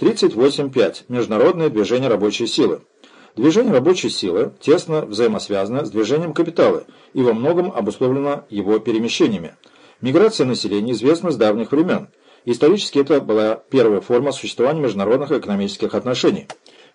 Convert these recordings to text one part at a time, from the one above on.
38.5. Международное движение рабочей силы. Движение рабочей силы тесно взаимосвязано с движением капитала и во многом обусловлено его перемещениями. Миграция населения известна с давних времен. Исторически это была первая форма существования международных экономических отношений.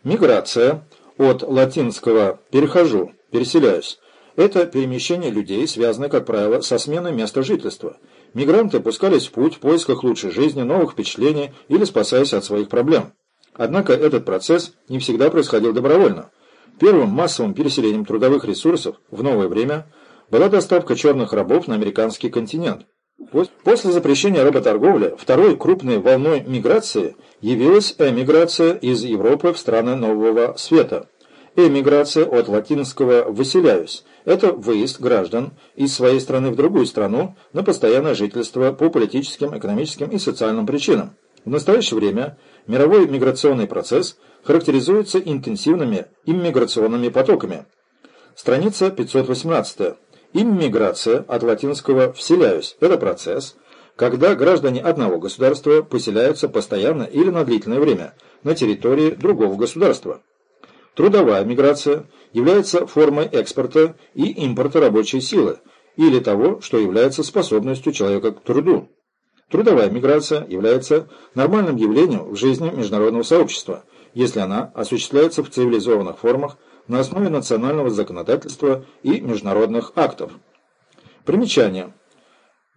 Миграция от латинского «перехожу», «переселяюсь» – это перемещение людей, связанное, как правило, со сменой места жительства. Мигранты пускались в путь в поисках лучшей жизни, новых впечатлений или спасаясь от своих проблем. Однако этот процесс не всегда происходил добровольно. Первым массовым переселением трудовых ресурсов в новое время была доставка черных рабов на американский континент. После запрещения работорговли второй крупной волной миграции явилась эмиграция из Европы в страны Нового Света. Эмиграция от латинского «выселяюсь» – это выезд граждан из своей страны в другую страну на постоянное жительство по политическим, экономическим и социальным причинам. В настоящее время мировой миграционный процесс характеризуется интенсивными иммиграционными потоками. Страница 518. Иммиграция от латинского «вселяюсь» – это процесс, когда граждане одного государства поселяются постоянно или на длительное время на территории другого государства. Трудовая миграция является формой экспорта и импорта рабочей силы или того, что является способностью человека к труду. Трудовая миграция является нормальным явлением в жизни международного сообщества, если она осуществляется в цивилизованных формах на основе национального законодательства и международных актов. Примечание.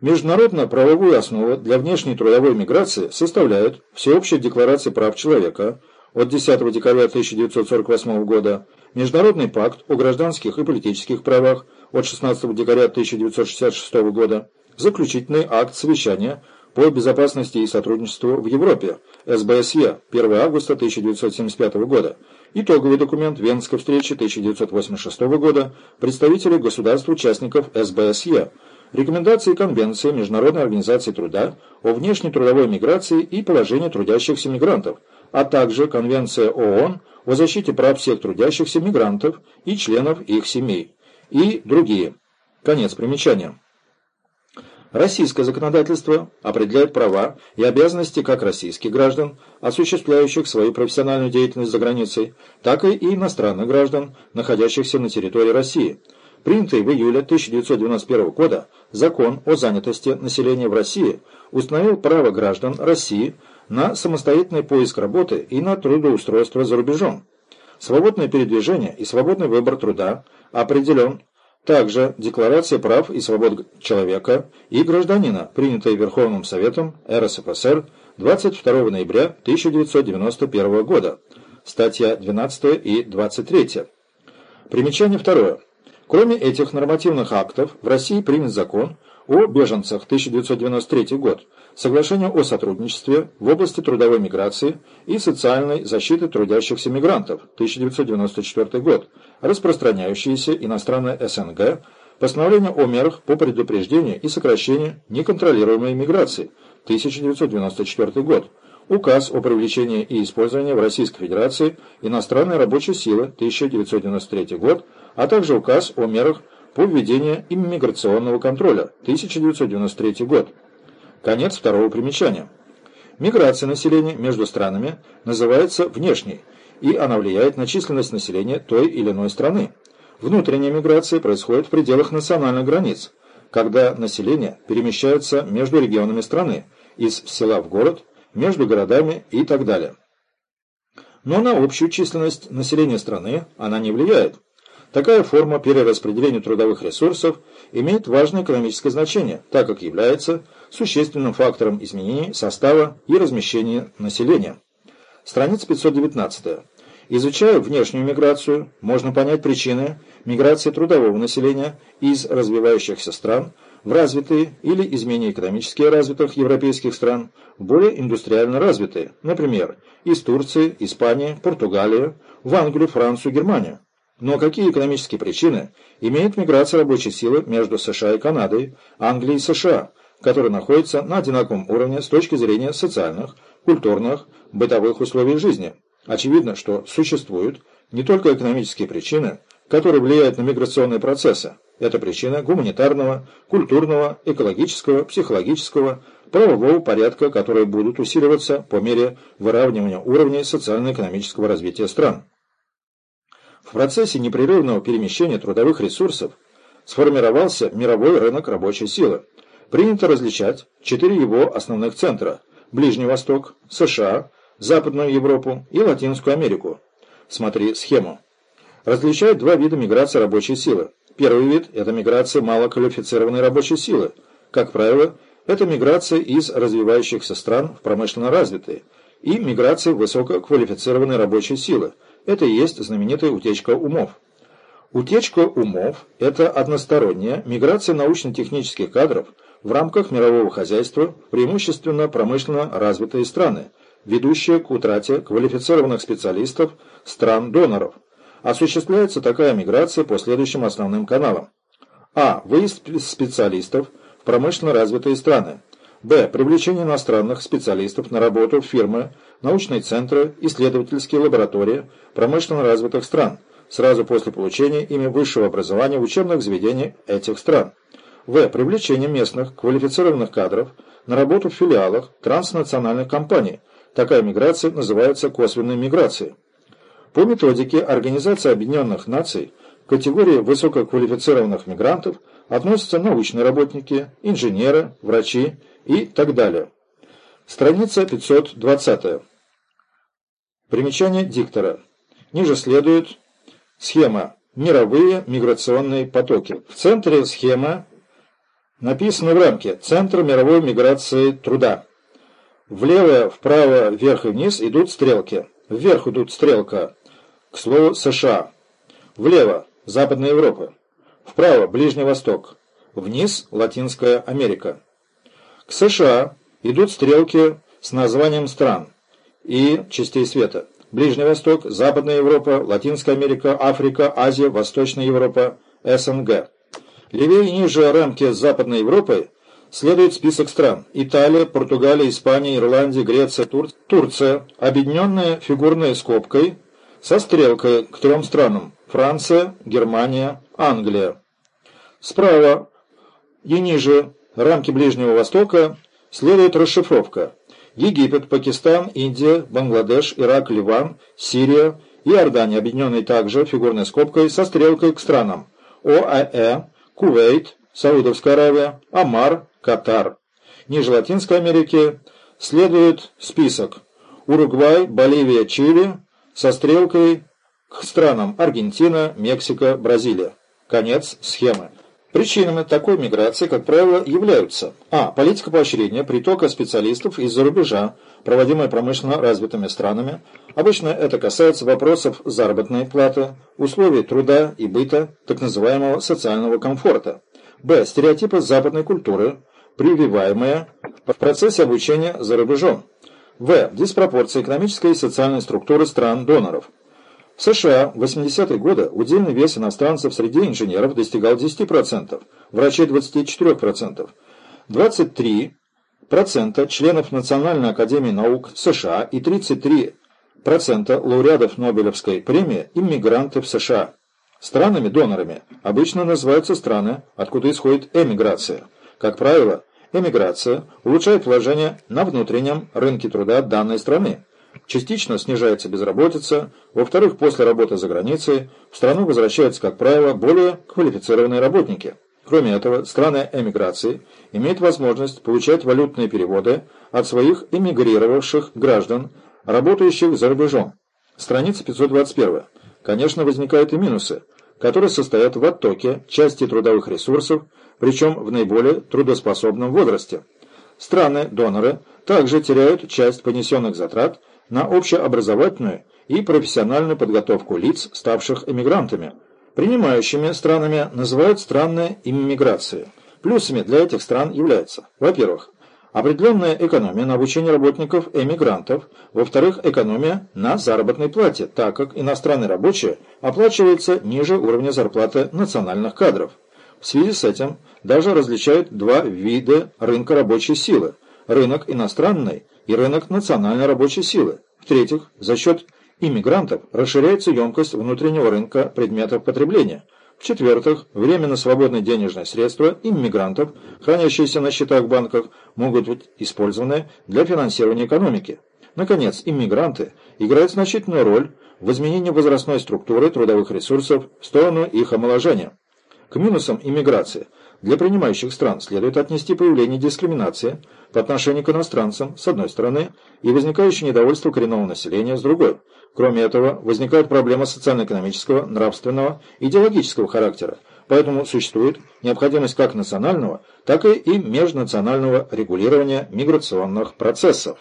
Международно-правовую основу для внешней трудовой миграции составляют Всеобщая декларация прав человека от 10 декабря 1948 года, Международный пакт о гражданских и политических правах от 16 декабря 1966 года, Заключительный акт совещания по безопасности и сотрудничеству в Европе, СБСЕ, 1 августа 1975 года, Итоговый документ Венской встречи 1986 года представителей государств-участников СБСЕ, рекомендации Конвенции Международной организации труда о внешней трудовой миграции и положении трудящихся мигрантов, а также Конвенция ООН о защите прав всех трудящихся мигрантов и членов их семей и другие. Конец примечания. Российское законодательство определяет права и обязанности как российских граждан, осуществляющих свою профессиональную деятельность за границей, так и иностранных граждан, находящихся на территории России. Принятый в июле 1991 года закон о занятости населения в России установил право граждан России на самостоятельный поиск работы и на трудоустройство за рубежом. Свободное передвижение и свободный выбор труда определен также Декларация прав и свобод человека и гражданина, принятая Верховным Советом РСФСР 22 ноября 1991 года, статья 12 и 23. Примечание второе. Кроме этих нормативных актов, в России принят закон о беженцах 1993 год, соглашение о сотрудничестве в области трудовой миграции и социальной защиты трудящихся мигрантов 1994 год, распространяющиеся иностранное СНГ, постановление о мерах по предупреждению и сокращению неконтролируемой миграции 1994 год, Указ о привлечении и использовании в Российской Федерации иностранной рабочей силы 1993 год, а также указ о мерах по введению иммиграционного контроля 1993 год. Конец второго примечания. Миграция населения между странами называется внешней, и она влияет на численность населения той или иной страны. Внутренняя миграция происходит в пределах национальных границ, когда население перемещается между регионами страны, из села в город, между городами и так далее. Но на общую численность населения страны она не влияет. Такая форма перераспределения трудовых ресурсов имеет важное экономическое значение, так как является существенным фактором изменений состава и размещения населения. Страница 519. Изучая внешнюю миграцию, можно понять причины миграции трудового населения из развивающихся стран в развитые или из менее экономически развитых европейских стран в более индустриально развитые, например, из Турции, Испании, Португалии, в Англию, Францию, Германию. Но какие экономические причины имеет миграция рабочей силы между США и Канадой, Англией и США, которые находятся на одинаковом уровне с точки зрения социальных, культурных, бытовых условий жизни? Очевидно, что существуют не только экономические причины, которые влияют на миграционные процессы. Это причина гуманитарного, культурного, экологического, психологического, правового порядка, которые будут усиливаться по мере выравнивания уровней социально-экономического развития стран. В процессе непрерывного перемещения трудовых ресурсов сформировался мировой рынок рабочей силы. Принято различать четыре его основных центра – Ближний Восток, США, Западную Европу и Латинскую Америку. Смотри схему. Различают два вида миграции рабочей силы. Первый вид – это миграция малоквалифицированной рабочей силы. Как правило, это миграция из развивающихся стран в промышленно развитые и миграция высококвалифицированной рабочей силы. Это и есть знаменитая утечка умов. Утечка умов – это односторонняя миграция научно-технических кадров в рамках мирового хозяйства, преимущественно промышленно развитые страны, ведущая к утрате квалифицированных специалистов стран-доноров. Осуществляется такая миграция по следующим основным каналам. А. Выезд специалистов в промышленно развитые страны. Б. Привлечение иностранных специалистов на работу в фирмы, научные центры, исследовательские лаборатории промышленно развитых стран – сразу после получения ими высшего образования в учебных заведениях этих стран. В. Привлечение местных квалифицированных кадров на работу в филиалах транснациональных компаний. Такая миграция называется косвенной миграцией. По методике Организации Объединенных Наций к категории высококвалифицированных мигрантов относятся научные работники, инженеры, врачи и так далее. Страница 520. Примечание диктора. Ниже следует Схема. Мировые миграционные потоки. В центре схема написано в рамке «Центр мировой миграции труда». Влево, вправо, вверх и вниз идут стрелки. Вверх идут стрелка, к слову, США. Влево – Западная Европа. Вправо – Ближний Восток. Вниз – Латинская Америка. К США идут стрелки с названием стран и частей света. Ближний Восток, Западная Европа, Латинская Америка, Африка, Азия, Восточная Европа, СНГ. Левее и ниже рамки Западной Европы следует список стран. Италия, Португалия, Испания, Ирландия, Греция, Тур... Турция, объединенная фигурной скобкой со стрелкой к трем странам. Франция, Германия, Англия. Справа и ниже рамки Ближнего Востока следует расшифровка. Египет, Пакистан, Индия, Бангладеш, Ирак, Ливан, Сирия и Иордания, объединенные также фигурной скобкой со стрелкой к странам ОАЭ, Кувейт, Саудовская Аравия, Амар, Катар. Ниже Латинской Америки следует список Уругвай, Боливия, Чили со стрелкой к странам Аргентина, Мексика, Бразилия. Конец схемы. Причинами такой миграции, как правило, являются а. Политика поощрения притока специалистов из-за рубежа, проводимая промышленно развитыми странами. Обычно это касается вопросов заработной платы, условий труда и быта, так называемого социального комфорта. б. Стереотипы западной культуры, прививаемые в процессе обучения за рубежом. в. Диспропорция экономической и социальной структуры стран-доноров. В США в 80-е годы удельный вес иностранцев среди инженеров достигал 10%, врачей 24%. 23% членов Национальной академии наук США и 33% лауреатов Нобелевской премии – иммигранты в США. Странами-донорами обычно называются страны, откуда исходит эмиграция. Как правило, эмиграция улучшает положение на внутреннем рынке труда данной страны, Частично снижается безработица, во-вторых, после работы за границей в страну возвращаются, как правило, более квалифицированные работники. Кроме этого, страны эмиграции имеют возможность получать валютные переводы от своих эмигрировавших граждан, работающих за рубежом. Страница 521. Конечно, возникают и минусы, которые состоят в оттоке части трудовых ресурсов, причем в наиболее трудоспособном возрасте. Страны-доноры также теряют часть понесенных затрат на общеобразовательную и профессиональную подготовку лиц, ставших эмигрантами. Принимающими странами называют страны иммиграции. Плюсами для этих стран являются, во-первых, определенная экономия на обучение работников эмигрантов, во-вторых, экономия на заработной плате, так как иностранные рабочие оплачиваются ниже уровня зарплаты национальных кадров. В связи с этим даже различают два вида рынка рабочей силы – рынок иностранной и рынок национальной рабочей силы. В-третьих, за счет иммигрантов расширяется емкость внутреннего рынка предметов потребления. В-четвертых, временно свободные денежные средства иммигрантов, хранящиеся на счетах в банках, могут быть использованы для финансирования экономики. Наконец, иммигранты играют значительную роль в изменении возрастной структуры трудовых ресурсов в сторону их омоложения. К минусам иммиграции для принимающих стран следует отнести появление дискриминации по отношению к иностранцам, с одной стороны, и возникающее недовольство коренного населения, с другой. Кроме этого, возникают проблемы социально-экономического, нравственного, идеологического характера, поэтому существует необходимость как национального, так и межнационального регулирования миграционных процессов.